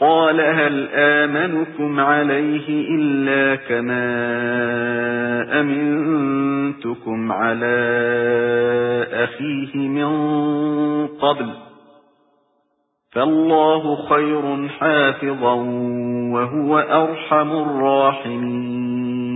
قال هل آمنكم عليه إلا كما أمنتكم على أخيه من قبل فالله خير حافظا وهو أرحم الراحمين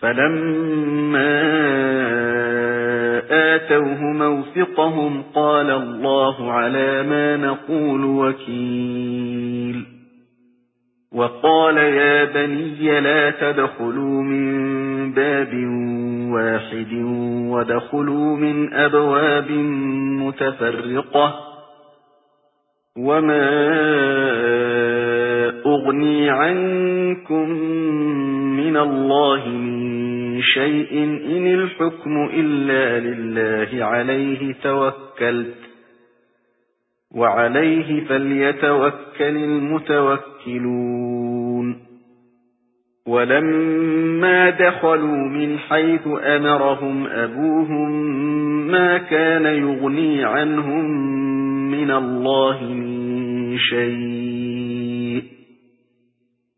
فَلَمَّا آتَوْهُ مَوْثِقَهُمْ قَالَ اللَّهُ عَلَى مَا نَقُولُ وَكِيلٌ وَقَالَ يَا بَنِيَّ لَا تَدْخُلُوا مِن بَابٍ وَاحِدٍ وَادْخُلُوا مِنْ أَبْوَابٍ مُتَفَرِّقَةٍ وَمَا أُغْنِي عَنكُم مِّنَ اللَّهِ مِن شَيْءٍ إِنِ الْحُكْمُ إِلَّا لِلَّهِ عَلَيْهِ تَوَكَّلْتُ وَعَلَيْهِ فَلْيَتَوَكَّلِ الْمُتَوَكِّلُونَ وَلَمَّا دَخَلُوا مِنْ حَيْثُ أَمَرَهُمْ أَبُوهُمْ مَا كَانَ يُغْنِي عَنْهُمْ مِنَ اللَّهِ مِن شَيْءٍ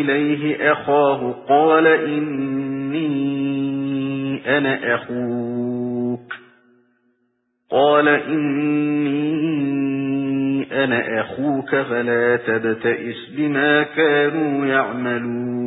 إِلَيْهِ أَخَاهُ قَالَ إِنِّي أَنَا أَخُوكَ. قَالَ إِنِّي أَنَا أَخُوكَ فَلَا تَبْتَئِسْ بِمَا كَانُوا يَعْمَلُونَ.